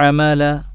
حمل